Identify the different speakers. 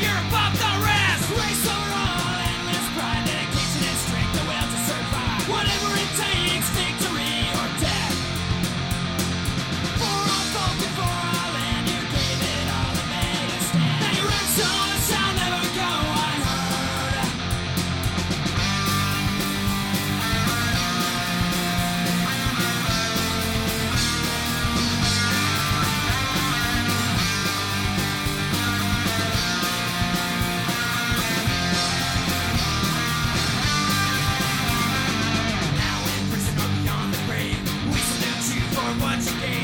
Speaker 1: you're above the much game.